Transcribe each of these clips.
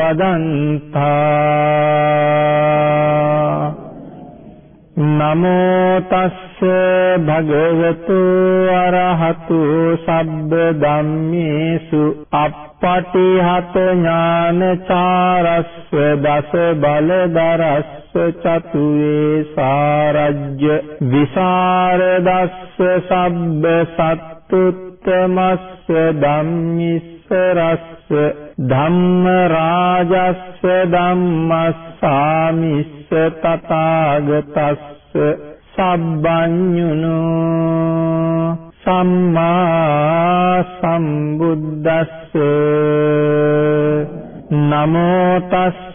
බදන්තා. නමෝ තස්ස භගවතු අරහතු සබ්බ ධම්මේසු. අප්පටිහත ඥානචාරස්ස දස බලදරස්ස චතුවේ සාරජ්‍ය විසරදස්ස සබ්බ සත්තුත්තමස්ස ධම්මිස්ස රස්ස ධම්ම රාජස්ස ධම්මස්සාමිස්ස තථාගතස්ස සබ්බඤුනෝ සම්මා සම්බුද්දස්ස නමෝ තස්ස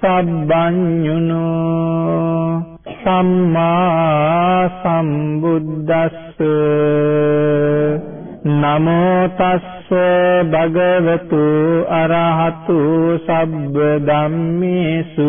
සබ්බඤුනෝ සම්මා සම්බුද්දස්ස නමෝ තස්ස භගවතු අරහතු සබ්බ ධම්මේසු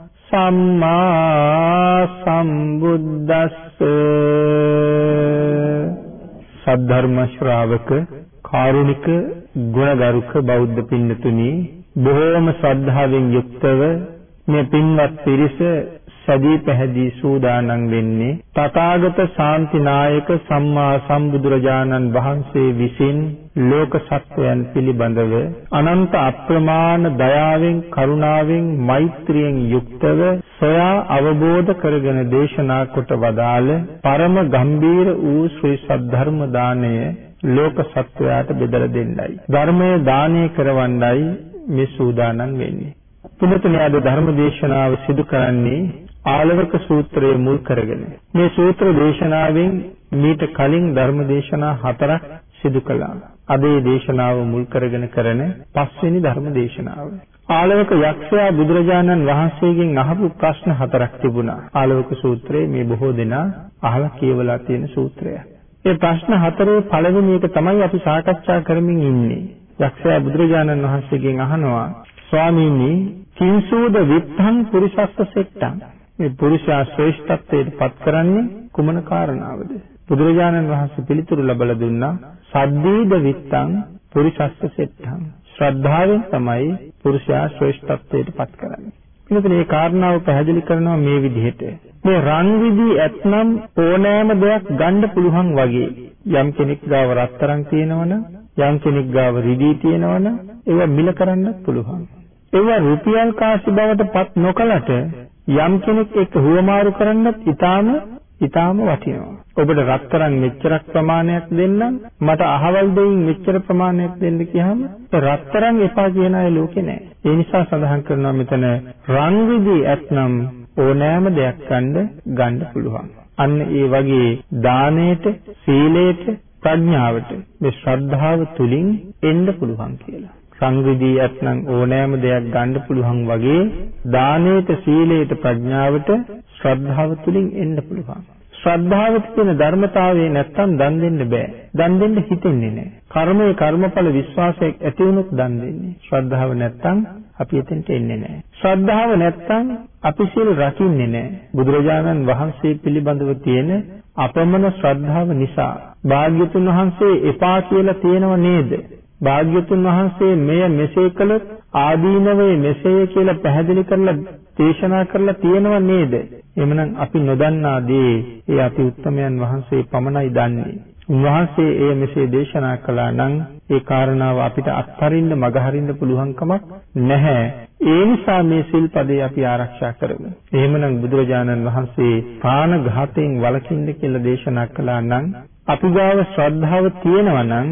සම්මා සම්බුද්දස්ස සද්ධර්ම ශ්‍රාවක කාරුණික ගුණගරුක බෞද්ධ පින්නතුනි බොහෝම ශ්‍රද්ධාවෙන් යුක්තව මේ පින්වත් පිරිස සදී පැහැදී සූදානම් වෙන්නේ තථාගත ශාන්තිනායක සම්මා සම්බුදුරජාණන් වහන්සේ විසින් ලෝක සත්වයන් පිළිබඳව අනන්ත අප්‍රමාණ දයාවෙන් කරුණාවෙන් මෛත්‍රියෙන් යුක්තව සොයා අවබෝධ කරගෙන දේශනා කොට වදාළ පරම ගම්බීර වූ ශ්‍රී සද්ධර්ම දාණය ලෝක සත්වයාට බෙදලා දෙන්නයි. ධර්මයේ දානය කරවන්නයි මේ සූදානම් වෙන්නේ. පුනතුනේ අද ධර්ම දේශනාව සිදු කරන්නේ ආලවක සූත්‍රය මුල් කරගෙන මේ සූත්‍ර දේශනාවෙන් මීට කලින් ධර්ම දේශනා හතරක් සිදු කළා. අද මේ දේශනාව මුල් කරගෙන කරන පස්වෙනි ධර්ම දේශනාව. ආලවක යක්ෂයා බුදුරජාණන් වහන්සේගෙන් අහපු ප්‍රශ්න හතරක් තිබුණා. ආලවක සූත්‍රයේ මේ බොහෝ දෙනා අහලා කියවලා තියෙන සූත්‍රය. මේ ප්‍රශ්න හතරේ පළවෙනි එක තමයි අපි සාකච්ඡා කරමින් ඉන්නේ. යක්ෂයා බුදුරජාණන් වහන්සේගෙන් අහනවා ස්වාමීනි කිංසූද විත්තං පුරිසස්ස සෙට්ටං මේ පුරුෂයා ශ්‍රේෂ්ඨත්වයට පත් කරන්නේ කුමන කාරණාවද? බුදුරජාණන් වහන්සේ පිළිතුරු ලබලා දුන්නා සද්දීද විත්තං පුරිසස්ස සෙට්ඨං. ශ්‍රද්ධාවෙන් තමයි පුරුෂයා ශ්‍රේෂ්ඨත්වයට පත් කරන්නේ. එතන මේ කාරණාව පැහැදිලි කරනවා මේ විදිහට. මේ රන් විදි ඇත්නම් ඕනෑම දෙයක් ගන්න පුළුවන් වගේ. යම් කෙනෙක් ගාව රත්තරන් තියෙනවනම් යම් කෙනෙක් ගාව රිදී තියෙනවනම් ඒවා මිල කරන්නත් පුළුවන්. ඒවා රුපියල් කාසි බවට පත් නොකලට යම් කෙනෙක් එක්ක හුවමාරු කරන්නත් ඊටාම ඊටාම වටිනවා. ඔබට රත්තරන් මෙච්චරක් ප්‍රමාණයක් දෙන්නම් මට අහවල් දෙයින් මෙච්චර ප්‍රමාණයක් දෙන්න කියහම රත්තරන් එපා කියන අය ලෝකේ නැහැ. ඒ නිසා සඳහන් කරනවා මෙතන රන් විදි ඇත්නම් ඕනෑම දෙයක් ගන්න ගන්න පුළුවන්. අන්න ඒ වගේ දානයට, සීලයට, ප්‍රඥාවට මේ ශ්‍රද්ධාව තුලින් එන්න පුළුවන් කියලා. සංවිදී ඇත්නම් ඕනෑම දෙයක් ගන්න පුළුවන් වගේ දානයට, සීලයට, ප්‍රඥාවට ශ්‍රද්ධාව තුලින් එන්න පුළුවන්. ශ්‍රද්ධාව තියෙන ධර්මතාවය නැත්තම් දන් දෙන්න බෑ. දන් දෙන්න හිතෙන්නේ නෑ. කර්මයේ කර්මඵල විශ්වාසයක් ඇති වුණොත් දන් දෙන්නේ. ශ්‍රද්ධාව නැත්තම් අපි එතෙන්ට එන්නේ නෑ. ශ්‍රද්ධාව නැත්තම් අපි සිල් රකින්නේ නෑ. බුදුරජාණන් වහන්සේ පිළිබඳව තියෙන අපමණ ශ්‍රද්ධාව නිසා භාග්‍යතුන් වහන්සේ එපා කියලා තියෙනව නේද? භාග්‍යතුන් වහන්සේ මෙය මෙසේ කළොත් ආදීනවේ මෙසේ කියලා පැහැදිලි කරලා දේශනා කරලා තියෙනව නේද? එමනම් අපි නොදන්නා දේ ඒ අපි උත්තමයන් වහන්සේ පමණයි දන්නේ. උන්වහන්සේ එය මෙසේ දේශනා කළා නම් ඒ කාරණාව අපිට අත්හරින්න මගහරින්න පුළුවන් කමක් නැහැ. ඒ නිසා මේ සිල්පදේ අපි ආරක්ෂා කරමු. එහෙමනම් බුදුරජාණන් වහන්සේ ප්‍රාණඝාතයෙන් වළකින්න කියලා දේශනා කළා නම් අපි ගාව ශ්‍රද්ධාව තියෙනවා නම්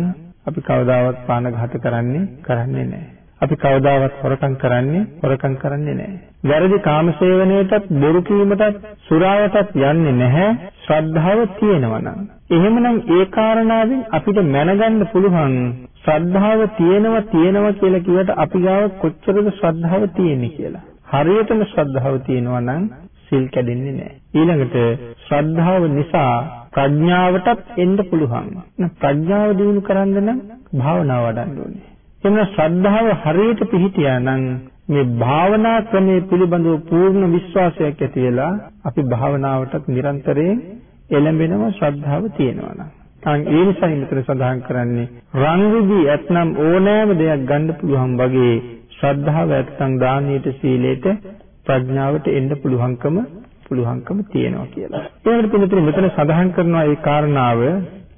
අපි කවදාවත් ප්‍රාණඝාත කරන්නේ කරන්නේ නැහැ. අපි කවදාවත් හොරකම් කරන්නේ හොරකම් කරන්නේ නැහැ. වැරදි කාමසේවනයටත් බොරු කීමටත් සුරාවටත් යන්නේ නැහැ ශ්‍රද්ධාව තියෙනවා නම්. එහෙමනම් ඒ කාරණාවෙන් අපිට මැනගන්න පුළුවන් ශ්‍රද්ධාව තියෙනවා තියෙනවා කියලා කිව්වට අපි ගාව කොච්චරද ශ්‍රද්ධාව තියෙන්නේ කියලා. හරියටම ශ්‍රද්ධාව තියෙනවා නම් සිල් කැඩෙන්නේ නැහැ. ඊළඟට ශ්‍රද්ධාව නිසා ප්‍රඥාවටත් එන්න පුළුවන්. ප්‍රඥාව දිනු කරන්න නම් භාවනාව වඩන්න ඕනේ. එන්න ශ්‍රද්ධාව හරියට පිහිටියා නම් මේ භාවනා ක්‍රමයේ පිළිබඳව පූර්ණ විශ්වාසයක් ඇති වෙලා අපි භාවනාවටත් නිරන්තරයෙන් එළඹෙනව ශ්‍රද්ධාව තියෙනවා නම්. අන් ඒ නිසා මෙතන සඳහන් කරන්නේ රංගුදී ඇතනම් ඕනෑම දෙයක් ගන්න පුළුවන් වගේ ශ්‍රද්ධාව ඇත්තම් දානීයට සීලයට ප්‍රඥාවට එන්න පුළුවන්කම පුළුවන්කම තියෙනවා කියලා. ඒකට පිළිතුරු මෙතන සඳහන් කරනවා ඒ කාරණාව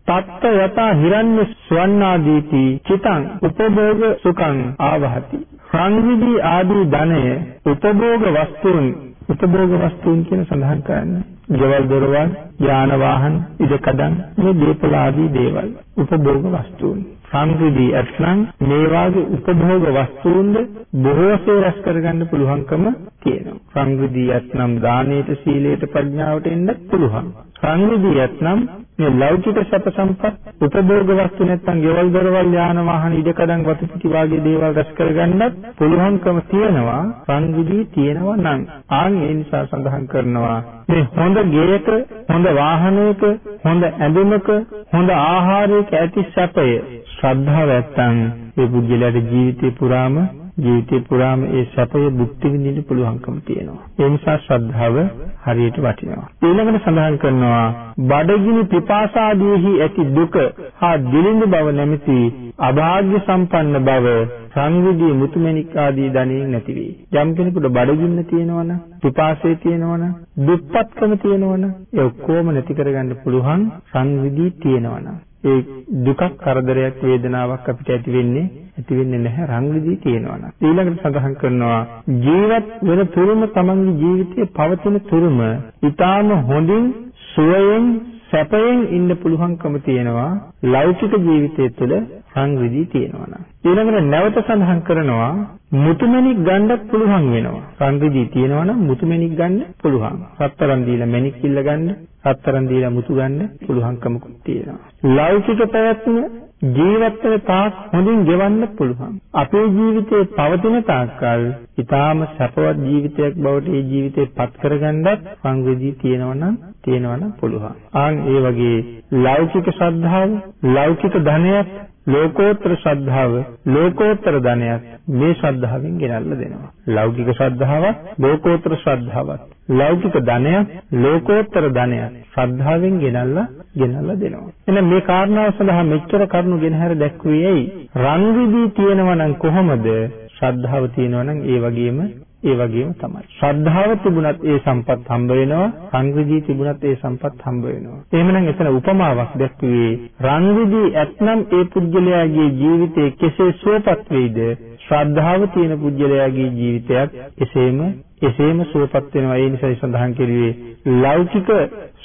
තත්ත යතා හිරණ්‍ය ස්වන්නාදීති චිතං උපභෝග සුඛං ආවහති සංවිධි ආදී ධනය උපභෝග වස්තුන් උපභෝග වස්තුන් කියන සඳහන් කරන්නේ. ගෙවල් දොරවල්, යාන වාහන, ඉඩකඩම් මේ දීපල ආදී දේවල් උපභෝග වස්තුන්. සංවිධි අත්නම් මේ වාගේ උපභෝග වස්තුන්ද බොහෝසේ රැස් කරගන්න පුළුවන්කම තියෙනවා. සංවිධි අත්නම් දානයට, සීලයට, ප්‍රඥාවට එන්න පුළුවන්. සංවිධි අත්නම් මේ ලෞකික සැප සම්පත් උපභෝග වස්තු නැත්තම් ගෙවල් දොරවල් යාන වාහන ඉඩකඩම් වතු පිටි වාගේ දේවල් රැස් කරගන්නත් පුළුවන්කම තියෙනවා සංවිධි තියෙනවා නම් ආන් ඒ නිසා සඳහන් කරනවා මේ හොඳ ගෙයක හොඳ වාහනයක හොඳ ඇඳුමක හොඳ ආහාරයක ඇති සැපය ශ්‍රද්ධාව නැත්තම් ඒ පුද්ගලයාට ජීවිතේ පුරාම ජීවිතේ පුරාම ඒ සැපය භුක්ති විඳින්න පුළුවන්කම තියෙනවා. ඒ නිසා ශ්‍රද්ධාව හරියට වටිනවා. ඊළඟට සඳහන් කරනවා බඩගිනි පිපාසාදීහි ඇති දුක හා දිලිඳු බව නැමැති අභාග්‍ය සම්පන්න බව සංවිධි මුතුමැණික් ආදී ධනෙන් නැති වේ. යම් කෙනෙකුට බඩගින්න තියෙනවනම්, පිපාසය තියෙනවනම්, දුප්පත්කම තියෙනවනම් ඒ ඔක්කොම නැති කරගන්න පුළුවන් සංවිධි තියෙනවනම්. ඒ දුකක් කරදරයක් වේදනාවක් අපිට ඇති වෙන්නේ ඇති වෙන්නේ නැහැ රංගදී තියෙනවනම් ඊළඟට සඳහන් කරනවා ජීවත් වෙන තුරුම තමන්ගේ ජීවිතයේ පවතින තුරුම ඊටාම හොඳින් සුවයෙන් සැපයෙන් ඉන්න පුළුවන්කම තියෙනවා ලෞකික ජීවිතය තුළ සංවිධි තියෙනවා ඊළඟට නැවත සඳහන් කරනවා මුතුමැණික් ගන්නත් පුළුවන් වෙනවා. සංවිධි තියෙනවා නම් මුතුමැණික් ගන්න පුළුවන්. සත්තරන් දීලා මැණික් කිල්ල ගන්න සත්තරන් දීලා මුතු ගන්න පුළුවන්කමකුත් තියෙනවා. ලෞකික පැවැත්ම ජීවත් වෙන තාක් හොඳින් ගෙවන්න පුළුවන්. අපේ ජීවිතේ පවතින තාක්කල් ඊටාම සැපවත් ජීවිතයක් බවට ඒ ජීවිතේ පත් කරගන්නත් සංවේදී තියෙනවනම් තියෙනවනම් පුළුවන්. ආන් ඒ වගේ ලෞකික ශ්‍රද්ධාව, ලෞකික ධනයත්, ලෝකෝත්තර ශ්‍රද්ධාව, ලෝකෝත්තර ධනයත් මේ ශ්‍රද්ධාවෙන් ගෙනල්ලා දෙනවා. ලෞකික ශ්‍රද්ධාවත්, ලෝකෝත්තර ධනවත්, ලෞකික ධනයත්, ලෝකෝත්තර ධනයත් ශ්‍රද්ධාවෙන් ගෙනල්ලා ගෙනල්ලා දෙනවා. එහෙනම් මේ කාරණාව සඳහා මෙච්චර කරුණු ගෙනහැර දැක්ුවේ ඇයි? රන් රිදී තියෙනවා නම් කොහොමද? ශ්‍රද්ධාව තියෙනවා නම් ඒ වගේම ඒ වගේම තමයි. ශ්‍රද්ධාව තිබුණත් ඒ සම්පත් හම්බ වෙනවා, සංවිධී තිබුණත් ඒ සම්පත් හම්බ වෙනවා. එහෙමනම් එතන උපමාවක් දැක්ුවේ රන්විධී ඇත්නම් ඒ පුද්ගලයාගේ ජීවිතේ කෙසේ සුවපත් වෙයිද? ශ්‍රද්ධාව තියෙන පුද්ගලයාගේ ජීවිතයත් එසේම එසේම සුවපත් වෙනවා. ඒ නිසායි සඳහන් කෙරුවේ ලෞකික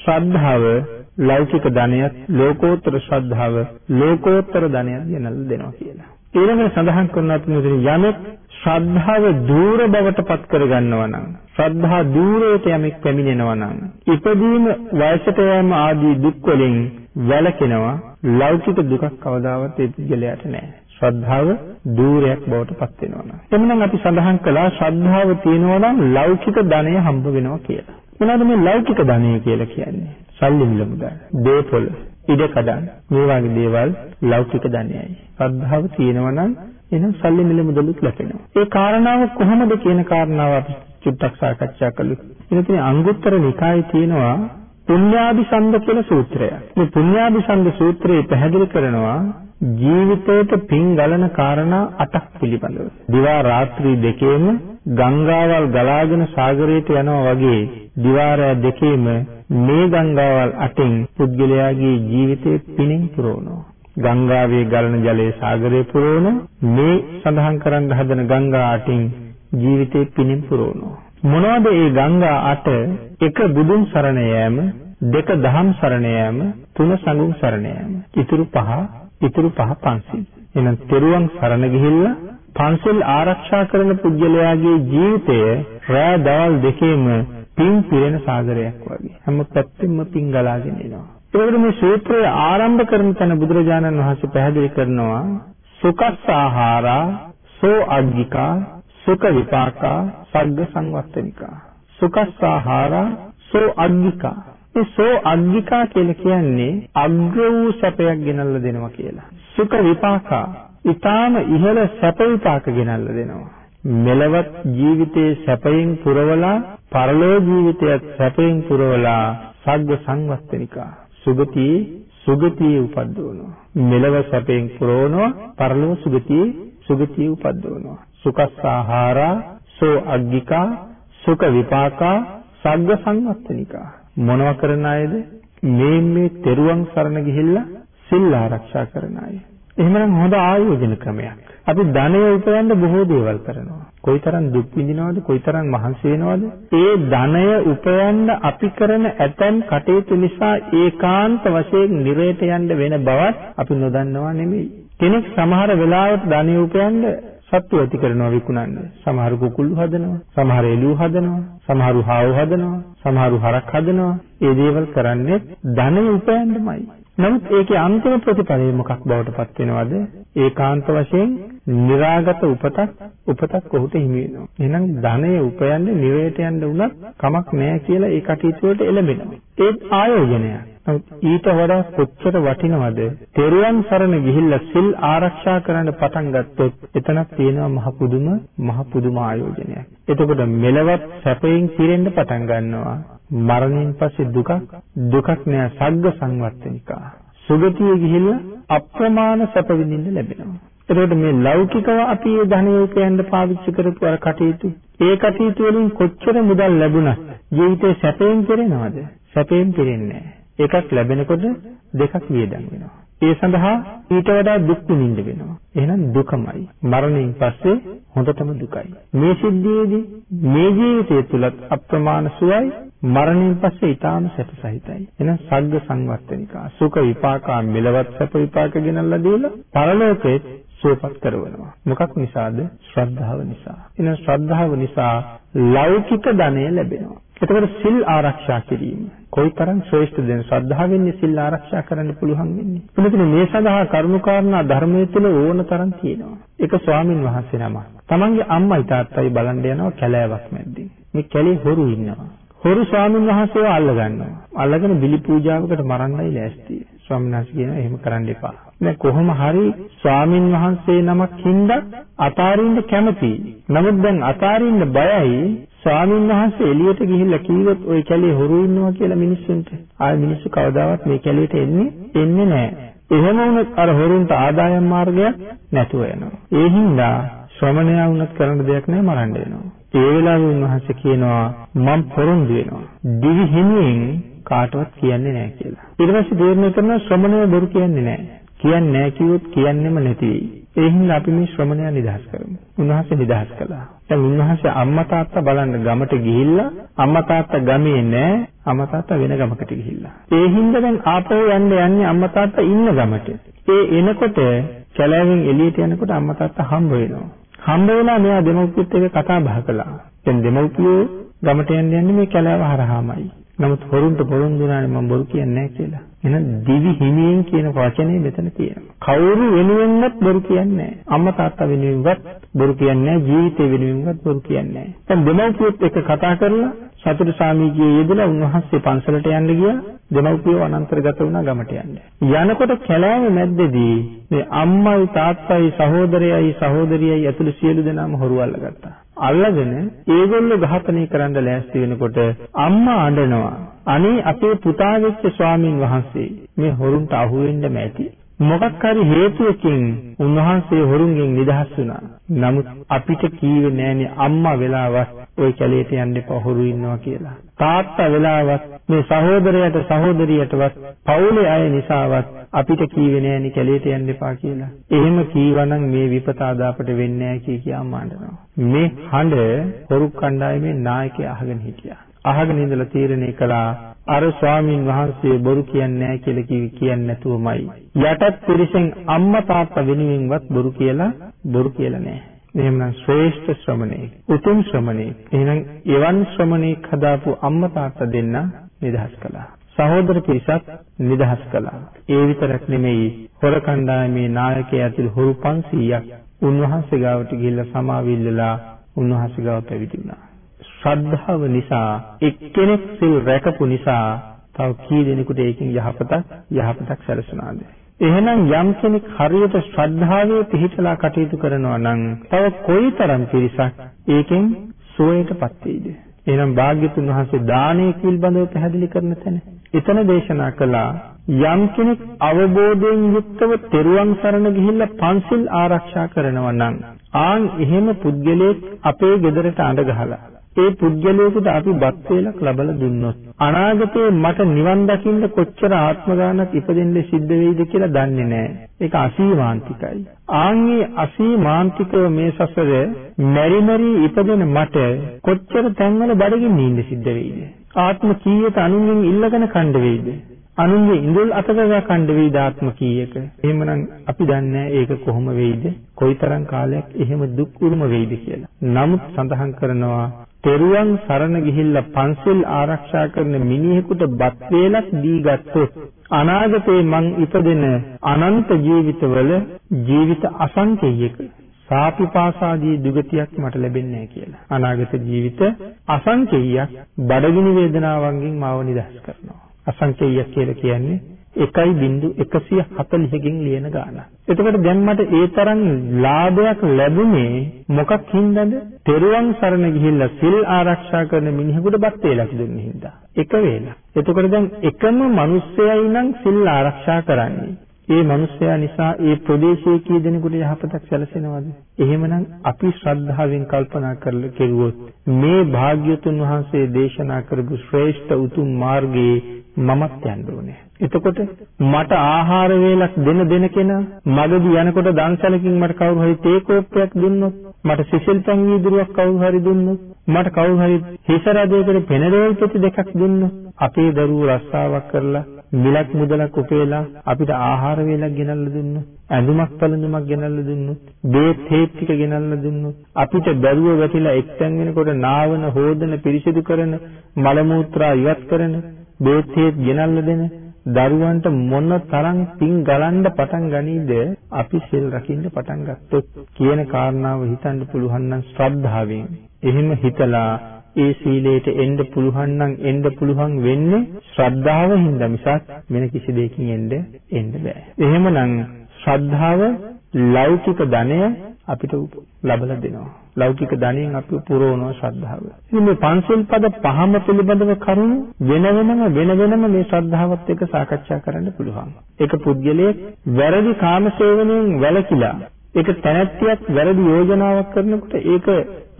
ශ්‍රද්ධාව ලෞකික ධනයත් ලෝකෝත්තර ශ්‍රද්ධාව ලෝකෝත්තර ධනයත් ගෙනල්ලා දෙනවා කියලා. ඊළඟට සඳහන් කරනවා තුමුදින යමෙක් ශ්‍රද්ධාව දූර බවට පත් කරගන්නවා නම් ශ්‍රද්ධා දූරයට යමෙක් පැමිණෙනවා නම් ඉපදීම වයසට යෑම ආදී දුක් වලින් වැළකෙනවා ලෞකික දුකක් කවදාවත් ඒ පුද්ගලයාට නැහැ. ශ්‍රද්ධාව දූරයක් බවට පත් වෙනවා නම්. එhmenan අපි සඳහන් කළා ශ්‍රද්ධාව තියෙනවා නම් ලෞකික ධනය හම්බ වෙනවා කියලා. මොනවද මේ ලෞකික ධනය කියලා කියන්නේ? සල්ලි මිල මුදල්, දේපොළ, ඉඩකඩම් මේ වගේ දේවල් ලෞකික ධනයයි. ශ්‍රද්ධාව තියෙනවා නම් එහෙනම් සල්ලි මිල මුදලුත් ලැබෙනවා. ඒ කාරණාව කොහොමද කියන කාරණාව අපි චුට්ටක් සාකච්ඡා කළු. ඉතින් අංගුත්තර නිකායේ තියෙනවා පුඤ්ඤාභිසන්ද කියලා සූත්‍රයක්. මේ පුඤ්ඤාභිසන්ද සූත්‍රයේ පැහැදිලි කරනවා ජීවිතයට පින් ගලන කාරණා 8ක් පිළිබඳව. දිවා රාත්‍රී දෙකේම ගංගාවල් ගලාගෙන සාගරයට යනවා වගේ දිවාරය දෙකේම මේ ගංගාවල් අටින් පුද්ගලයාගේ ජීවිතේ පිණින් පුරවනවා. ගංගාවේ ගලන ජලයේ සාගරේ පුරවන මේ සඳහන් කරන්න හදන ගංගා අටින් ජීවිතේ පිණින් පුරවනවා. මොනවද ඒ ගංගා අට එක බුදුන් සරණ යෑම දෙක දහම් සරණ යෑම තුන සංඝුන් සරණ යෑම ඉතුරු පහ ඉතුරු පහ පන්සිල් එහෙනම් තෙරුවන් සරණ ගිහිල්ලා පන්සිල් ආරක්ෂා කරන පුජ්‍යලයාගේ ජීවිතය රෑ දවල් දෙකේම පින් පිරෙන සාගරයක් වගේ. හැම පැත්තෙම පින් ගලාගෙන එනවා. ඒකට මේ සූත්‍රය ආරම්භ කරන තැන බුදුරජාණන් වහන්සේ පැහැදිලි කරනවා සුකස් ආහාරා සෝ අග්ගිකා සුඛ විපාකා සග්ග සංවත්තනිකා. සුඛස්සාහාරා සෝ අග්ගිකා. මේ සෝ අග්ගිකා කියලා කියන්නේ අග්‍ර වූ සැපයක් ගෙනල්ලා දෙනවා කියලා. සුඛ විපාකා. ඊටාම ඉහළ සැප විපාක ගෙනල්ලා දෙනවා. මෙලවත් ජීවිතයේ සැපයෙන් පුරවලා පරලෝ ජීවිතයත් සැපයෙන් පුරවලා සග්ග සංවත්තනිකා. සුගතියේ සුගතියේ උපද්දවනවා. මෙලව සැපයෙන් පුරවනවා පරලෝ සුගතියේ සුගතියේ උපද්දවනවා. සුකස්සාහාරා සෝ අග්ගිකා සුඛ විපාකා සග්ග සංවත්තනිකා. මොනව කරන අයද? මේ මේ තෙරුවන් සරණ ගිහිල්ලා සිල් ආරක්ෂා කරන අය. එහෙමනම් හොඳ ආයෝජන ක්‍රමයක්. අපි ධනය උපයන්න බොහෝ දේවල් කරනවා. කොයිතරම් දුක් විඳිනවද කොයිතරම් මහන්සි වෙනවද? ඒ ධනය උපයන්න අපි කරන ඇතැම් කටයුතු නිසා ඒකාන්ත වශයෙන් නිරේත යන්න වෙන බවත් අපි නොදන්නවා නෙමෙයි. කෙනෙක් සමහර වෙලාවට ධනය උපයන්න සත්තු ඇති කරනවා විකුණන්නේ. සමහරු කුකුල්ලු හදනවා, සමහර එළුව හදනවා, සමහරු හාව හදනවා, සමහරු හරක් හදනවා. ඒ දේවල් කරන්නේ ධනෙ උපයන්නමයි. නමුත් ඒකේ අන්තිම ප්‍රතිඵලය මොකක් බවට පත් වෙනවද? ඒකාන්ත වශයෙන් નિરાගත උපතක් උපතක් ඔහුට හිමි වෙනවා. එහෙනම් ධනය උපයන්නේ නිරේට යන්න උනත් කමක් නැහැ කියලා ඒ කටයුතු වලට එළඹෙනවා. ඒත් ආයෝජනයක්. ඊට වඩා කොච්චර වටිනවද? තෙරුවන් සරණ ගිහිල්ලා සිල් ආරක්ෂා කරන්න පටන් ගත්තොත් එතනක් තියෙනවා මහ පුදුම මහ පුදුම ආයෝජනයක්. එතකොට මෙලවත් සැපයෙන් පිරෙන්න පටන් ගන්නවා. මරණයෙන් පස්සේ දුකක් දුකක් නෑ සග්ග සංවත්තනිකා. සුගතිය ගිහිල්ලා අප්‍රමාණ සැප විඳින්න ලැබෙනවා. එතකොට මේ ලෞකිකව අපි මේ ධනය උපයන්න පාවිච්චි කරපු අර කටයුතු ඒ කටයුතු වලින් කොච්චර මුදල් ලැබුණත් ජීවිතේ සැපයෙන් පිරෙනවද? සැපයෙන් පිරෙන්නේ නැහැ. එකක් ලැබෙනකොට දෙකක් වියදම් වෙනවා. ඒ සඳහා ඊට වඩා දුක් විඳින්න වෙනවා. එහෙනම් දුකමයි. මරණයෙන් පස්සේ හොඳටම දුකයි. මේ සිද්ධියේදී මේ ජීවිතය තුලත් අප්‍රමාණ සුවයි මරණයෙන් පස්සේ ඊටාම සැප සහිතයි. එහෙනම් සග්ග සංවර්ධනිකා සුඛ විපාකා මෙලවත් සැප විපාක ගෙනල්ලා දීලා පරලෝකයේ සුවපත් කරනවා. මොකක් නිසාද? ශ්‍රද්ධාව නිසා. එහෙනම් ශ්‍රද්ධාව නිසා ලෞකික ධනය ලැබෙනවා. එතකොට සිල් ආරක්ෂා කිරීම කොයිතරම් ශ්‍රේෂ්ඨද ශ්‍රද්ධාවෙන් සිල් ආරක්ෂා කරන්න පුළුවන් වෙන්නේ. එතන මේ සඳහා කරුණාකාරණා ධර්මයේ තුල ඕන තරම් තියෙනවා. එක ස්වාමින් වහන්සේ නම. තමන්ගේ අම්මයි තාත්තයි බලන්න යනවා කැලෑවක් මැද්දේ. මේ කැලේ හොරු ඉන්නවා. හොරු ස්වාමින් වහන්සේව අල්ල ගන්නවා. අල්ලගෙන බිලි පූජාවකට මරන්නයි ලෑස්ති. ස්වාමීන් වහන්සේ කියනවා එහෙම කරන්න එපා. දැන් කොහොම හරි ස්වාමින් වහන්සේ නමක් හින්දා අතාරින්න කැමතියි. නමුත් දැන් අතාරින්න බයයි ස්වාමීන් වහන්සේ එළියට ගිහිල්ලා කිව්වොත් ওই කැලේ හොරු ඉන්නවා කියලා මිනිස්සුන්ට ආයෙ මිනිස්සු කවදාවත් මේ කැලේට එන්නේ එන්නේ නැහැ. එහෙම වුණොත් අර හොරුන්ට ආදායම් මාර්ගයක් නැතුව යනවා. ඒ හින්දා ශ්‍රමණයා වුණත් කරන්න දෙයක් නැහැ මරන්න වෙනවා. ඒ වෙලාවේ උන්වහන්සේ කියනවා මම පොරොන්දු වෙනවා. දිවි හිමියෙන් කාටවත් කියන්නේ නැහැ කියලා. ඊට පස්සේ දේර්ණය කරන ශ්‍රමණය බොරු කියන්නේ නැහැ. කියන්නේ නැහැ කිව්වොත් කියන්නෙම නැති වෙයි. ඒ හින්දා අපි මේ ශ්‍රමණයා නිදහස් කරමු. උන්වහන්සේ නිදහස් කළා. දැන් උන්වහන්සේ අම්මා තාත්තා බලන්න ගමට ගිහිල්ලා අම්මා තාත්තා ගමේ නැහැ. අම්මා තාත්තා වෙන ගමකට ගිහිල්ලා. ඒ හින්දා දැන් ආපහු යන්න යන්නේ අම්මා තාත්තා ඉන්න ගමට. ඒ එනකොට කැලෑවෙන් එළියට යනකොට අම්මා තාත්තා හම්බ වෙනවා. හම්බ වෙලා මෙයා දෙමව්පියත් එක්ක කතා බහ කළා. දැන් දෙමව්පියෝ ගමට යන්න යන්නේ මේ කැලෑව හරහාමයි. නමුත් හොරුන්ට පොරොන්දු වුණානේ මම බොරු කියන්නේ නැහැ කියලා. එහෙනම් දිවි හිමියෙන් කියන වචනේ මෙතන තියෙනවා. කවුරු වෙනුවෙන්වත් බොරු කියන්නේ නැහැ. අම්මා තාත්තා වෙනුවෙන්වත් බොරු කියන්නේ නැහැ. ජීවිතේ වෙනුවෙන්වත් බොරු කියන්නේ නැහැ. දැන් දෙමව්පියොත් එක්ක කතා කරලා සතුට සාමිජියේ යෙදලා උන්වහන්සේ පන්සලට යන්න ගියා. දෙමව්පියෝ අනන්තරගත වුණා ගමට යන්න. යනකොට කැලෑව මැද්දේදී මේ අම්මයි තාත්තයි සහෝදරයයි සහෝදරියයි ඇතුළු සියලු දෙනාම හොරු අල්ලගත්තා. අල්ලගෙන ඒගොල්ලෝ ඝාතනය කරන්න ලෑස්ති වෙනකොට අම්මා අඬනවා. අනේ අපේ පුතා වෙච්ච ස්වාමින් වහන්සේ මේ හොරුන්ට අහු වෙන්න මැති. මොකක් හරි හේතුවකින් උන්වහන්සේ හොරුන්ගෙන් නිදහස් වුණා. නමුත් අපිට කීවේ නෑනේ අම්මා වෙලාවත් ওই කැලේට යන්න එපා හොරු ඉන්නවා කියලා. තාත්තා වෙලාවත් මේ සහෝදරයට සහෝදරියටවත් පවුලේ අය නිසාවත් අපිට කීවේ නෑනේ කැලේට යන්න එපා කියලා. එහෙම කීවනම් මේ විපත අදාපට වෙන්නේ නෑ කිය කියා මාඬනවා. මේ හඬ හොරු කණ්ඩායමේ නායකයා අහගෙන හිටියා. අහගෙන ඉඳලා තීරණය කළා අර ස්වාමීන් වහන්සේ බොරු කියන්නේ නැහැ කියලා කිව්වේ කියන්නේ නැතුවමයි. යටත් පිරිසෙන් අම්මා තාත්තා වෙනුවෙන්වත් බොරු කියලා බොරු කියලා නැහැ. එහෙමනම් ශ්‍රේෂ්ඨ ශ්‍රමණේ, උතුම් ශ්‍රමණේ. එහෙනම් එවන් ශ්‍රමණේක් හදාපු අම්මා තාත්තා දෙන්න නිදහස් කළා. සහෝදර පිරිසක් නිදහස් කළා. ඒ විතරක් නෙමෙයි හොර කණ්ඩායමේ නායකයා ඇතුළු හොරු 500ක් උන්වහන්සේ ගාවට ගිහිල්ලා සමාවිල්ලලා උන්වහන්සේ ගාව පැවිදි වුණා. ශ්‍රද්ධාව නිසා එක්කෙනෙක් සිල් රැකපු නිසා තව කී දෙනෙකුට ඒකෙන් යහපතක් යහපතක් සැලසුණාද? එහෙනම් යම් කෙනෙක් හරියට ශ්‍රද්ධාවේ පිහිටලා කටයුතු කරනවා නම් තව කොයිතරම් පිරිසක් ඒකෙන් සුවයටපත් වෙයිද? එහෙනම් භාග්‍යතුන් වහන්සේ දානයේ පිළිබඳව පැහැදිලි කරන තැන එතන දේශනා කළා යම් කෙනෙක් අවබෝධයෙන් යුක්තව තෙරුවන් සරණ ගිහිල්ලා පන්සිල් ආරක්ෂා කරනවා නම් ආන් එහෙම පුද්ගලයෙක් අපේ ගෙදරට අඬ ගහලා ඒ පුද්ගලයාට අපි බත් වේලක් ලබලා දුන්නොත් අනාගතේ මට නිවන් දකින්න කොච්චර ආත්ම ගානක් ඉපදෙන්න සිද්ධ වෙයිද කියලා දන්නේ නැහැ. ඒක අසීමාන්තිකයි. ආන්ගේ අසීමාන්තිකව මේ සසර මෙරි මෙරි ඉපදෙන මට කොච්චර තැන්වල බඩගින්න ඉන්න සිද්ධ වෙයිද? ආත්ම කීයට අනුන්ගෙන් ඉල්ලගෙන කණ්ඩ වෙයිද? අනුන්ගේ ඉඳුල් අතකගා කණ්ඩ වේද ආත්ම කීයක. එහෙමනම් අපි දන්නේ ඒක කොහොම වෙයිද? කොයිතරම් කාලයක් එහෙම දුක් උරුම වෙයිද කියලා. නමුත් සඳහන් කරනවා තෙරුවන් සරණ ගිහිල්ලා පන්සල් ආරක්ෂා කරන මිනිහෙකුට බත් වේලක් දී ගත්තොත් අනාගතේ මං ඉපදෙන අනන්ත ජීවිතවල ජීවිත අසංකේයක සාපිපාසාදී දුගතියක් මට ලැබෙන්නේ නැහැ කියලා. අනාගත ජීවිත අසංකේයයක් බඩගිනි වේදනාවන්ගෙන් මාව නිදහස් කරනවා. අසංකේයයක් කියලා කියන්නේ 1.140කින් ලියන ගානක්. එතකොට දැන් මට ඒ තරම් ලාභයක් ලැබුණේ මොකක් හින්දාද? තෙරුවන් සරණ ගිහිල්ලා සිල් ආරක්ෂා කරන මිනිහෙකුට බත් වේලක් දුන්නේ හින්දා. එක වේලක්. එතකොට දැන් එකම මිනිස්සයයි නම් සිල් ආරක්ෂා කරන්නේ. ඒ මිනිස්සයා නිසා ඒ ප්‍රදේශයේ කී දෙනෙකුට යහපතක් සැලසෙනවද? එහෙමනම් අපි ශ්‍රද්ධාවෙන් කල්පනා කරලා කෙරුවොත් මේ භාග්‍යතුන් වහන්සේ දේශනා කරපු ශ්‍රේෂ්ඨ උතුම් මාර්ගයේ මමත් යන්න ඕනේ. එතකොට මට ආහාර වේලක් දෙන දෙන කෙනා මගදී යනකොට දන්සලකින් මට කවුරු හරි තේ කෝප්පයක් දුන්නොත් මට සිසිල් පැන් වීදුරුවක් කවුරු හරි දුන්නොත් මට කවුරු හරි හිස රදයකට පෙනරේල් පෙති දෙකක් දුන්නොත් අපේ දරුවෝ රස්සාවක් කරලා මිලක් මුදලක් උපයලා අපිට ආහාර වේලක් ගෙනල්ලා දුන්නොත් ඇඳුමක් පැළඳුමක් ගෙනල්ලා දුන්නොත් බේත් හේත් ටික ගෙනල්ලා දුන්නොත් අපිට බැරුව වැටිලා එක්තැන් වෙනකොට නාවන හෝදන පිරිසිදු කරන මල මූත්‍රා ඉවත් කරන බේත් හේත් ගෙනල්ලා දෙන දරුවන්ට මොන තරම් පිං ගලන්න පටන් ගනීද අපි සිල් රකින්න පටන් ගත්තොත් කියන කාරණාව හිතන්න පුළුවන් නම් ශ්‍රද්ධාවෙන් එහෙම හිතලා ඒ සීලයට එන්න පුළුවන් නම් එන්න පුළුවන් වෙන්නේ ශ්‍රද්ධාව හින්දා මිසක් වෙන කිසි දෙයකින් එන්න එන්න බෑ. එහෙමනම් ශ්‍රද්ධාව ලෞකික ධනය අපිට ලබලා දෙනවා. ලෞකික ධනෙන් අපි පුරවනවා ශ්‍රද්ධාව. ඉතින් මේ පංචශීල් පද පහම පිළිබඳව කරුණු වෙන වෙනම වෙන වෙනම මේ ශ්‍රද්ධාවත් එක්ක සාකච්ඡා කරන්න පුළුවන්. ඒක පුද්ගලයෙක් වැරදි කාමසේවනයෙන් වැළකීලා ඒක තැනැත්තියක් වැරදි යෝජනාවක් කරනකොට ඒක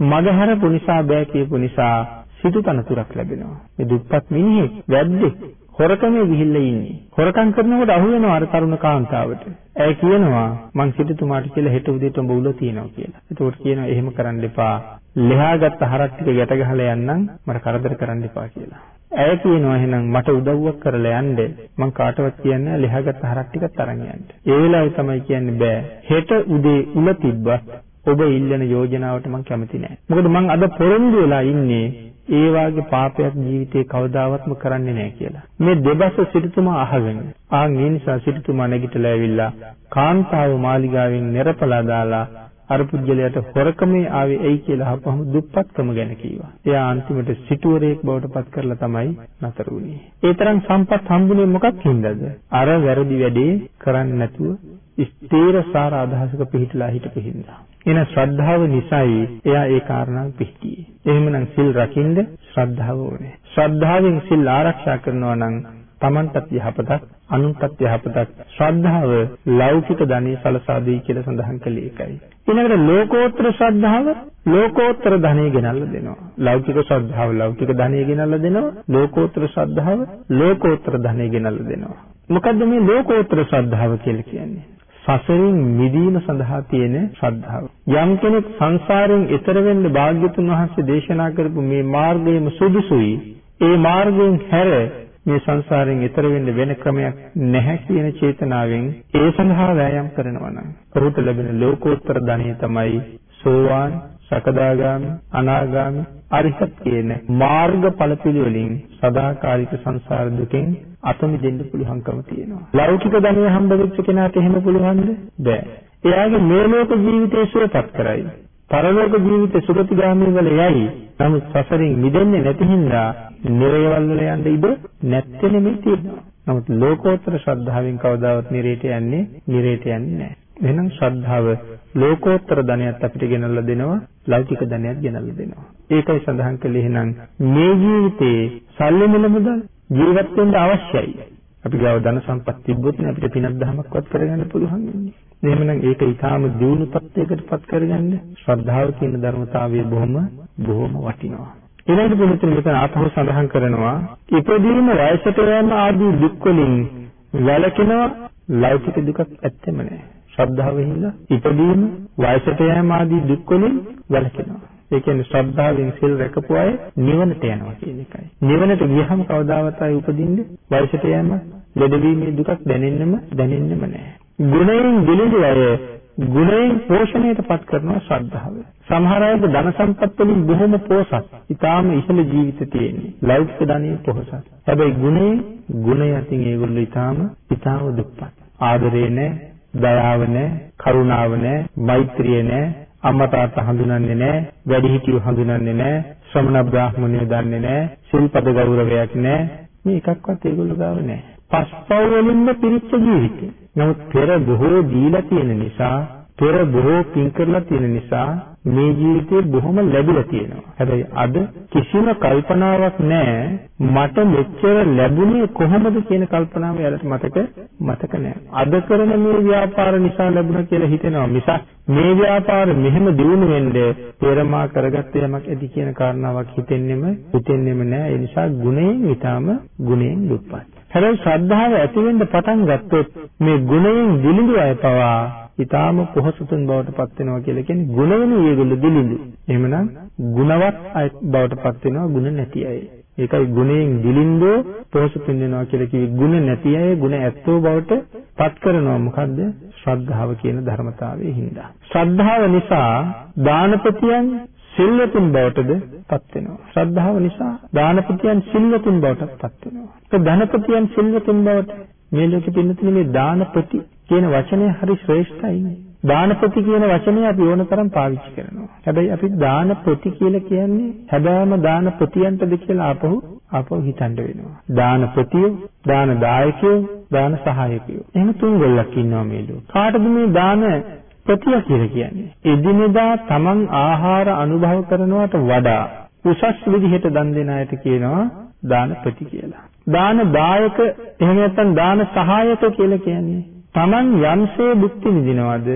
මගහැරපු නිසා බෑ කියපු නිසා සිටු තනතුරක් ලැබෙනවා. මේ දුප්පත් මිනිහෙක් වැද්දෙක් හොරකමේ ගිහිල්ලා ඉන්නේ. හොරකම් කරනකොට අහු වෙනවා අර තරුණ කාන්තාවට. ඇය කියනවා මං සිටුතුමාට කියලා හෙට උදේට උඹ උල තියනවා කියලා. ඒකෝට කියනවා එහෙම කරන්න එපා. ලෙහාගත්ත හරක් ටික යට ගහලා යන්නම් මට කරදර කරන්න එපා කියලා. ඇය කියනවා එහෙනම් මට උදව්වක් කරලා යන්න මං කාටවත් කියන්නේ ලෙහාගත්ත හරක් ටිකත් අරන් යන්න. ඒ වෙලාවේ තමයි කියන්නේ බෑ. හෙට උදේ උල තිබ්බත් ඔබ ඉල්ලන යෝජනාවට මම කැමති නෑ. මොකද මම අද පොරොන්දු වෙලා ඉන්නේ ඒ වාගේ පාපයක් ජීවිතේ කවදාවත්ම කරන්නේ නෑ කියලා. මේ දෙබස සිටුතුමා අහගෙන ආන් ඒ නිසා සිටුතුමා නැගිටලා ඇවිල්ලා කාන්තාව මාලිගාවෙන් නිරපලා දාලා අර පුජ්‍යලයට හොරකමේ ආවේ ඇයි කියලා අහපහම දුප්පත්කම ගැන කිව්වා. එයා අන්තිමට සිටුවරයෙක් බවට පත් කරලා තමයි නතර වුණේ. ඒ තරම් සම්පත් හම්බුනේ මොකක් හින්දාද? අර වැරදි වැඩේ කරන්නේ නැතුව ස්ථීර සාර අදහසක පිහිටලා හිටපු හින්දා. එන ශ්‍රද්ධාව නිසායි එයා ඒ කාරණාව පිළිතියේ. එහෙමනම් සිල් රකින්න ශ්‍රද්ධාව ඕනේ. ශ්‍රද්ධාවෙන් සිල් ආරක්ෂා කරනවා නම් තමන්ටත් යහපතක් අනුන්ටත් යහපතක් ශ්‍රද්ධාව ලෞකික ධනෙ සලසා දෙයි කියලා සඳහන් කළේ ඒකයි. ඊළඟට ලෝකෝත්තර ශ්‍රද්ධාව ලෝකෝත්තර ධනෙ ගෙනල්ලා දෙනවා. ලෞකික ශ්‍රද්ධාව ලෞකික ධනෙ ගෙනල්ලා දෙනවා. ලෝකෝත්තර ශ්‍රද්ධාව ලෝකෝත්තර ධනෙ ගෙනල්ලා දෙනවා. මොකද්ද මේ ලෝකෝත්තර ශ්‍රද්ධාව කියලා කියන්නේ? සසරින් මිදීම සඳහා තියෙන ශ්‍රද්ධාව. යම් කෙනෙක් සංසාරයෙන් එතර වෙන්න භාග්‍යතුන් වහන්සේ දේශනා කරපු මේ මාර්ගයම සුදුසුයි. ඒ මාර්ගයෙන් හැර මේ සංසාරයෙන් එතර වෙන්න වෙන ක්‍රමයක් නැහැ කියන චේතනාවෙන් ඒ සඳහා වෑයම් කරනවා නම් ඔහුට ලැබෙන ලෝකෝත්තර ධනෙ තමයි සෝවාන් සකදාගාමි අනාගාමි අරිහත් කියන මාර්ගඵල පිළිවෙලින් සදාකාලික සංසාර දුකෙන් අත මිදෙන්න පුළුවන්කම තියෙනවා. ලෞකික ධනය හම්බ වෙච්ච කෙනාට එහෙම පුළුවන්ද? බෑ. එයාගේ මේ ලෝක ජීවිතය සුවපත් කරයි. පරලෝක ජීවිතේ සුගතිගාමී වල යයි. නමුත් සසරින් මිදෙන්නේ නැති හින්දා නිරයවල් වල යන්න ඉඩ නැත්තේ නෙමෙයි තියෙනවා. නමුත් ලෝකෝත්තර ශ්‍රද්ධාවෙන් කවදාවත් නිරේට යන්නේ නිරේට යන්නේ නැහැ. එහෙනම් ශ්‍රද්ධාව ලෝකෝත්තර ධනයත් අපිට ගෙනල්ලා දෙනවා ලෞකික ධනයත් ගෙනල්ලා දෙනවා. ඒකයි සඳහන් කළේ එහෙනම් මේ ජීවිතේ සල්ලි මිල මුදල් ජීවත් වෙන්න අවශ්‍යයි. අපි ගාව ධන සම්පත් තිබ්බොත් නේ අපිට පිනක් දහමක්වත් කරගන්න පුළුවන් වෙන්නේ. එහෙමනම් ඒක ඊටාම දියුණු තත්යකටපත් කරගන්න ශ්‍රද්ධාව කියන ධර්මතාවය බොහොම බොහොම වටිනවා. ඊළඟට පිළිතුරු මෙතන ආපහු සඳහන් කරනවා ඉපදීම වයසට යෑම ආදී දුක් වලින් වැළකෙනවා ලෞකික දුකක් ඇත්තෙම නැහැ. ශ්‍රද්ධාවෙන් හින්දා ඉපදීම වයසට යෑම ආදී දුක් වලින් වැළකෙනවා. ඒ කියන්නේ ශ්‍රද්ධාවෙන් සිල් රැකපු අය නිවනට යනවා කියන එකයි. නිවනට ගියහම කවදාවත් ආයි උපදින්නේ වයසට යෑම ලෙඩවීමේ දුකක් දැනෙන්නෙම දැනෙන්නෙම නැහැ. ගුණයෙන් දිලිඳු අය ගුණයෙන් පෝෂණයටපත් කරනවා ශ්‍රද්ධාව. සමහර අයද ධන සම්පත් වලින් බොහොම පෝසත්. ඊටාම ඉහළ ජීවිත තියෙන්නේ. ලෞකික ධනෙ පොහසත්. හැබැයි ගුණේ ගුණය අතින් ඒගොල්ලෝ ඊටාම ඊටාම දුප්පත්. ආදරේ නැහැ, දයාව නැහැ, කරුණාව නැහැ, මෛත්‍රිය නැහැ, අම්මා තාත්තා හඳුනන්නේ නැහැ, වැඩිහිටියෝ හඳුනන්නේ නැහැ, ශ්‍රමණ බ්‍රාහ්මණයෝ දන්නේ නැහැ, සිල්පද ගෞරවයක් නැහැ. මේ එකක්වත් ඒගොල්ලෝ ගාව නැහැ. පස්පව් වලින්ම පිරිච්ච ජීවිතය. නමුත් පෙර බොහෝ දීලා තියෙන නිසා, පෙර බොහෝ පින් කරලා තියෙන නිසා මේ ජීවිතේ බොහොම ලැබිලා තියෙනවා. හැබැයි අද කිසිම කල්පනාවක් නැහැ මට මෙච්චර ලැබුණේ කොහොමද කියන කල්පනාව යාලට මතක මතක නැහැ. අද කරන මේ ව්‍යාපාර නිසා ලැබුණා කියලා හිතෙනවා මිසක් මේ ව්‍යාපාර මෙහෙම දියුණු වෙන්නේ පෙරමා කරගත්ත යමක් ඇති කියන කාරණාවක් හිතෙන්නෙම හිතෙන්නෙම නැහැ. ඒ නිසා ගුණයෙන් ඊටාම ගුණයෙන් දුප්පත්. හැබැයි ශ්‍රද්ධාව ඇති වෙන්න පටන් ගත්තොත් මේ ගුණයෙන් දිලිඳු අය පවා ඊටාම පොහසතුන් බවට පත් වෙනවා කියලා කියන්නේ ගුණවෙන ඒගොල්ලෝ දිලිඳු. එහෙමනම් ගුණවත් අය බවට පත් වෙනවා ගුණ නැති අය. ඒකයි ගුණයෙන් දිලින්දෝ පොහසතුන් වෙනවා කියලා කිව්වේ ගුණ නැති අය ගුණ ඇත්තෝ බවට පත් කරනවා මොකද්ද? ශ්‍රද්ධාව කියන ධර්මතාවයේ හින්දා. ශ්‍රද්ධාව නිසා දානපතියන් සිල්වතුන් බවටද පත් වෙනවා. ශ්‍රද්ධාව නිසා දානපතියන් සිල්වතුන් බවටත් පත් වෙනවා. ඒ ධනපතියන් සිල්වතුන් බවට මේ ලෝකෙ පින්නතුනේ මේ දානපති කියන වචනය හරි ශ්‍රේෂ්ඨයි. දානපති කියන වචනය අපි ඕන තරම් පාවිච්චි කරනවා. හැබැයි අපි දානපති කියලා කියන්නේ හැබෑම දානපතියන්ටද කියලා ආපහු ආපහු හිතන්න වෙනවා. දානපතියෝ, දාන දායකයෝ, දාන සහායකයෝ. එහෙම තුන් ගොල්ලක් ඉන්නවා මේ ලෝකේ. කාටද මේ දාන ප්‍රතිය කියලා කියන්නේ? එදිනෙදා තමන් ආහාර අනුභව කරනවට වඩා උසස් විදිහට දන් දෙන අයට කියනවා දානපති කියලා. දාන දායක එහෙම නැත්නම් දාන සහායක කියලා කියන්නේ Taman යම්සේ භුක්ති විඳිනවද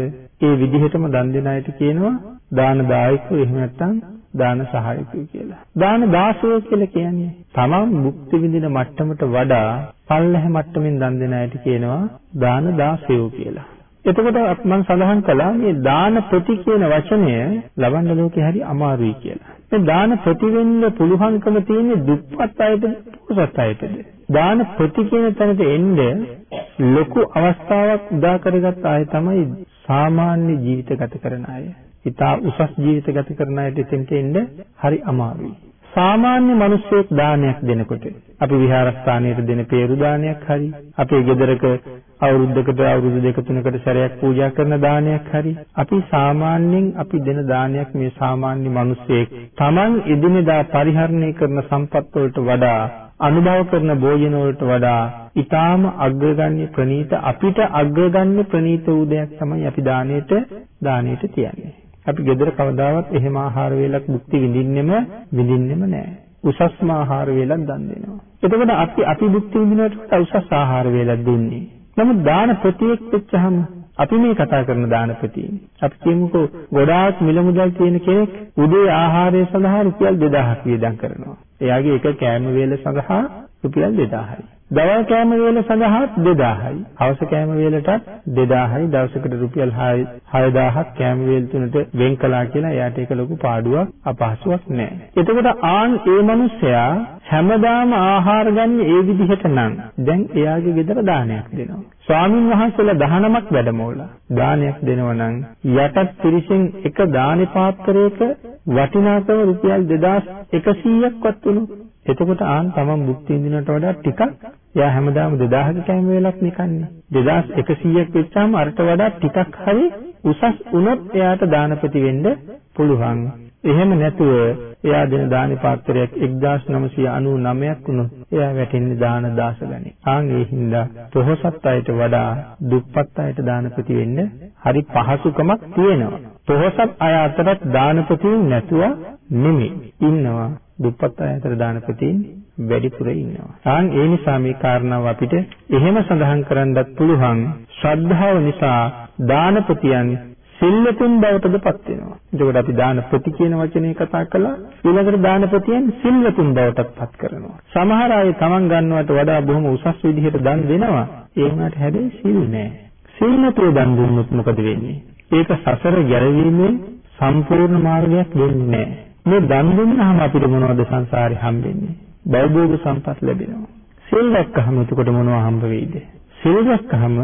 ඒ විදිහටම දන් දෙන අයට කියනවා දාන දායකයෝ එහෙම නැත්නම් දාන සහායකයෝ කියලා. දාන දාසයෝ කියලා කියන්නේ තමන් භුක්ති විඳින මට්ටමට වඩා පල්ලෙහ මට්ටමින් දන් දෙන අයට කියනවා දාන දාසයෝ කියලා. එතකොට මම සඳහන් කළා මේ දාන ප්‍රති කියන වචනය ලබන්න ලෝකේ හරි අමාරුයි කියලා. මේ දාන ප්‍රති වෙන්න පුළුවන්කම තියෙන්නේ දුප්පත් අයට පොසත් අයටද? දාන ප්‍රති කියන තැනට එන්න ලොකු අවස්ථාවක් උදා කරගත් අය තමයි සාමාන්‍ය ජීවිත ගත කරන අය. ඉතා උසස් ජීවිත ගත කරන අයට එතෙන්ට එන්න හරි අමාරුයි. සාමාන්‍ය මිනිස්සෙක් දානයක් දෙනකොට අපි විහාරස්ථානයට දෙන peeru දානයක් හරි අපේ ගෙදරක අවුරුද්දකට අවුරුදු දෙක තුනකට සැරයක් පූජා කරන දානයක් හරි අපි සාමාන්‍යයෙන් අපි දෙන දානයක් මේ සාමාන්‍ය මිනිස්සෙක් Taman එදිනෙදා පරිහරණය කරන සම්පත් වලට වඩා අනුභව කරන භෝජන වලට වඩා ඊටාම අග්‍රගණ්‍ය ප්‍රනීත අපිට අග්‍රගණ්‍ය ප්‍රනීත වූ දෙයක් තමයි අපි දාණයට දාණයට තියන්නේ. අපි gedara කවදාවත් එහෙම ආහාර වේලක් භුක්ති විඳින්නෙම විඳින්නෙම නැහැ. උසස්ම ආහාර වේලක් දන් දෙනවා. එතකොට අපි අපි භුක්ති විඳිනවට උසස් ආහාර වේලක් දුන්නේ. නමුත් දාන ප්‍රතියක් වෙච්චහම අපි මේ කතා කරන දාන ප්‍රතිනේ. අපි කියමුකෝ ගොඩාක් මිල මුදල් තියෙන කෙනෙක් උදේ ආහාරය සඳහා රුපියල් 2000ක් වියදම් කරනවා. එයාගේ එක කෑම වේල සඳහා රුපියල් 2000යි. දවල් කෑම වේල සඳහාත් 2000යි. හවස කෑම වේලටත් 2000යි. දවසකට රුපියල් 6000ක් කෑම වේල් තුනට වෙන් කළා කියලා එයාට ඒක ලොකු පාඩුවක් අපහසුයක් නෑ. එතකොට ආන් ඒ මිනිස්සයා හැමදාම ආහාර ගන්න ඒ විදිහට නම් දැන් එයාගේ ගෙදර දානයක් දෙනවා. ස්වාමින් වහන්සේලා 19ක් වැඩමවලා දානයක් දෙනවා නම් යටත් පිරිසෙන් එක දානි පාත්‍රයක වටිනාකම රුපියල් 2100ක්වත් වුණොත් එතකොට ආන් තමන් භුක්ති විඳිනට වඩා ටිකක් එයා හැමදාම 2000ක කැම වේලක් නිකන්නේ 2100ක් වෙච්චාම අරට වඩා ටිකක් හරි උසස් වුණොත් එයාට දානපති වෙන්න පුළුවන් එහෙම නැතුව එයා දෙන දානි පාත්‍රයක් 1999ක් වුණොත් එයා වැටෙන්නේ දාන දාස ගණේ. ආන් ඒ හින්දා පොහොසත් අයට වඩා දුප්පත් අයට දානපති වෙන්න හරි පහසුකමක් තියෙනවා. පොහොසත් අය අතරත් දානපතින් නැතුව නෙමෙයි ඉන්නවා. දුප්පත් අය අතර දානපතින් වැඩිපුර ඉන්නවා. ආන් ඒ නිසා මේ කාරණාව අපිට එහෙම සඳහන් කරන්නත් පුළුවන්. ශ්‍රද්ධාව නිසා දානපතියන් සිල්ලතුන් බවටදපත් වෙනවා. එතකොට අපි දානපති කියන වචනේ කතා කළා. ඊළඟට දානපතියන් සිල්ලතුන් බවටපත් කරනවා. සමහර අය තමන් ගන්නවට වඩා බොහොම උසස් විදිහට දන් දෙනවා. ඒ වුණාට හැබැයි සිල් නැහැ. සිල් නැතුව දන් දුන්නොත් මොකද වෙන්නේ? ඒක සසර ගැලවීමේ සම්පූර්ණ මාර්ගයක් වෙන්නේ නැහැ. මේ දන් දුන්නාම අපිට මොනවද සංසාරේ හම්බෙන්නේ? බෞද්ධ සම්පත් ලැබෙනවා. සිල් රැක්කහම එතකොට මොනව හම්බ වෙයිද? සිල් රැක්කහම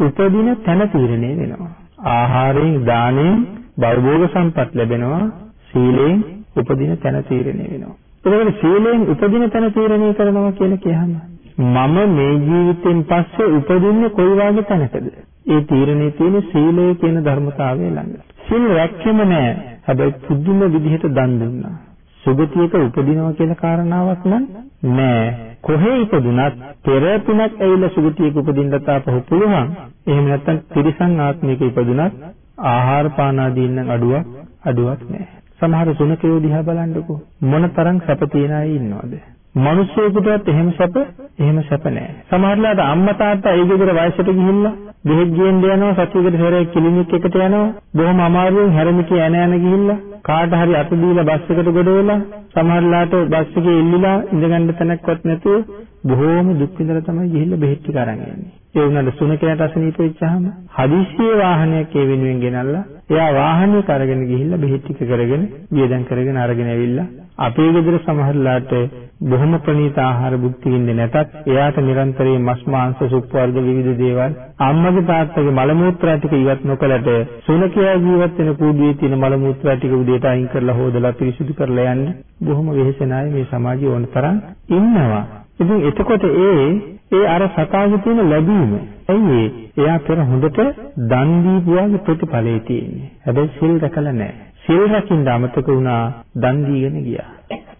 උපදින තැන තීරණය වෙනවා. ආහාරයෙන් දාණයෙන් බෞද්ධ සම්පත් ලැබෙනවා. සීලයෙන් උපදින තැන තීරණය වෙනවා. එතකොට සීලයෙන් උපදින තැන තීරණය කරනවා කියලා කියහම මම මේ ජීවිතෙන් පස්සේ උපදින්නේ කොයි වගේ තැනකද? ඒ තීරණේ තියෙන සීලය කියන ධර්මතාවය ළඟ. සිල් රැක්කෙම නෑ. හැබැයි පුදුම විදිහට දන් දුන්නා. සුගතියක උපදිනවා කියන කාරණාවක් නම් නෑ. කොහේ ඉපදුනත් පෙර තුනක් ඇවිල්ලා සුගතියක උපදින්නත් ආපහු පුළුවන්. එහෙම නැත්නම් තිරිසන් ආත්මික ඉපදුනත් ආහාර පාන ආදීන් නම් අඩුවක් අඩුවක් නෑ. සමහර සුනකයෝ දිහා බලන්නකෝ මොනතරම් සැප තියන අය ඉන්නවද? මිනිස්සුෙකුටත් එහෙම සැප එහෙම සැප නෑ. සමහරලාට අම්මා තාත්තා ඒ ගෙදර වයසට ගිහිල්ලා බෙහෙත් ගේන්න යනවා සතියකට සැරයක් ක්ලිනික් එකට යනවා බොහොම අමාරුවෙන් හැරමිටි යන යන ගිහිල්ලා කාට හරි අත දීලා බස් එකට ගොඩ වෙලා සමහරලාට බස් එකේ ඉල්ලිලා ඉඳගන්න තැනක්වත් නැතුව බොහෝම දුක් විඳලා තමයි ගිහිල්ලා බෙහෙත් ටික අරන් යන්නේ. ඒ වුණාට සුනකයට අසනීප වෙච්චාම හදිස්සියේ වාහනයක් ඒ වෙනුවෙන් ගෙනල්ලා එයා වාහනයක අරගෙන ගිහිල්ලා බෙහෙත් ටික කරගෙන වියදම් කරගෙන අරගෙන ඇවිල්ලා අපේ ගෙදර සමහරලාට බොහොම ප්‍රණීත ආහාර භුක්ති විඳින්නේ නැතත් එයාට නිරන්තරයෙන් මස් මාංශ සුප් වර්ග විවිධ දේවල් අම්මගේ තාත්තගේ මල මුත්‍රා ටික ඉවත් නොකලට සුනකයා ජීවත් වෙන කූඩුවේ තියෙන මල මුත්‍රා ටික උදේට අයින් කරලා හොදලා පිරිසිදු කරලා යන්න බොහොම වෙහෙසෙන අය මේ සමාජයේ ඕන තරම් ඉන්නවා. ඉතින් එතකොට ඒ ඒ අර සතාගේ තියෙන ලැබීම ඇයි එයා පෙර හොඳට දන් දීපුවාගේ ප්‍රතිඵලයේ තියෙන්නේ. හැබැයි සිල් රැකලා නැහැ. සිල් රකින්න අමතක වුණා දන් දීගෙන ගියා.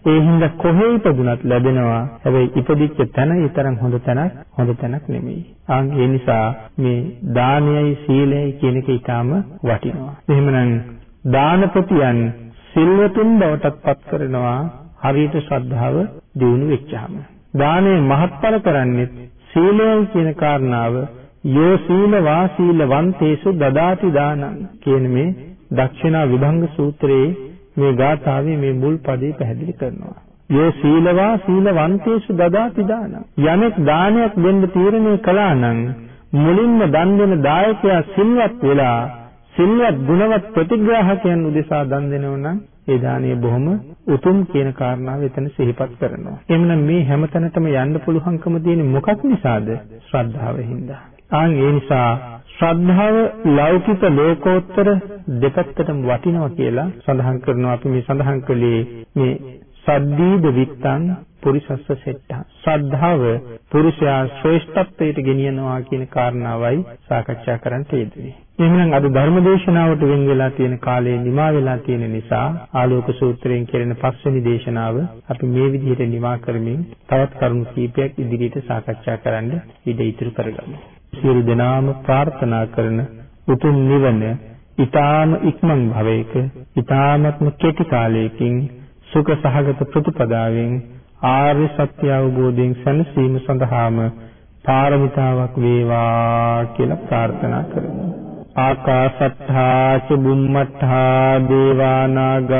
ඒ හින්දා කොහේ ඉපදුනත් ලැබෙනවා. හැබැයි ඉපදිච්ච තැන ඊතරම් හොඳ තැනක් හොඳ තැනක් නෙමෙයි. ආන් ඒ නිසා මේ දානයයි සීලයයි කියන එක ඊටාම වටිනවා. එහෙමනම් දානපතියන් සිල්වතුන් බවටත් පත් කරනවා හරියට ශ්‍රද්ධාව දියුණු වෙච්චාම. දානය මහත්ඵල කරන්නේ සීලයයි කියන කාරණාව යෝ සීල වා සීලවන්තේසු දදාති දානං කියන මේ දක්ෂිනා විභංග සූත්‍රයේ මේ ගාථාවේ මේ මුල් පදේ පැහැදිලි කරනවා. යෝ සීලවා සීලවන්තේසු දදාති දාන. යමෙක් දානයක් දෙන්න තීරණය කළා නම් මුලින්ම දන් දෙන දායකයා සිල්වත් වෙලා සිල්වත් ගුණවත් ප්‍රතිග්‍රාහකයන් උදෙසා දන් දෙනව නම් ඒ දාණය බොහොම උතුම් කියන කාරණාව එතන සිහිපත් කරනවා. එhmenan මේ හැමතැනටම යන්න පුළුවන්කම තියෙන්නේ මොකක් නිසාද? ශ්‍රද්ධාවෙන් හින්දා. ආන් ඒ නිසා ශ්‍රද්ධාව ලෞකික ලෝකෝත්තර දෙපැත්තටම වටිනවා කියලා සඳහන් කරනවා අපි මේ සඳහන් කළේ මේ සද්දීද විත්තං පුරිසස්ස සෙට්ටා ශ්‍රද්ධාව පුරුෂයා ශ්‍රේෂ්ඨත්වයට ගෙනියනවා කියන කාරණාවයි සාකච්ඡා කරන්න යෙදුනේ. එහෙනම් අද ධර්මදේශනාවට වෙන් වෙලා තියෙන කාලය නිමා වෙලා තියෙන නිසා ආලෝක සූත්‍රයෙන් කෙරෙන පස්වෙනි දේශනාව අපි මේ විදිහට නිමා කරමින් තවත් කරුණු කීපයක් ඉදිරියට සාකච්ඡා කරන්න ඉඩ ඉතුරු කරගමු. සියලු දෙනාම ප්‍රාර්ථනා කරන උතුම් නිවන ඊ타ම ඉක්මන් භවයක ඊ타මත්ම කෙටි කාලයකින් සුඛ සහගත ප්‍රතිපදාවෙන් ආර්ය සත්‍ය අවබෝධයෙන් සැනසීම සඳහාම පාරමිතාවක් වේවා කියලා ප්‍රාර්ථනා කරමු. ආකාසත්තා ච බුම්මත්තා දේවා නාග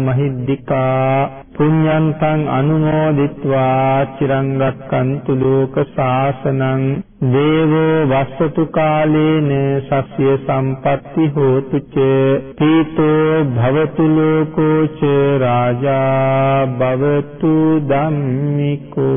මහිද්దికා පුඤ්ඤන්තං අනුමෝදිත්වා චිරංගක්කන්තු ලෝක සාසනං දේවෝ වස්සතු කාලේන සස්්‍ය සම්පatti හෝතු ච පීතෝ භවතු ලෝකෝ ච රාජා භවතු ධම්මිකෝ